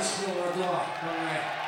よし、もとは考え。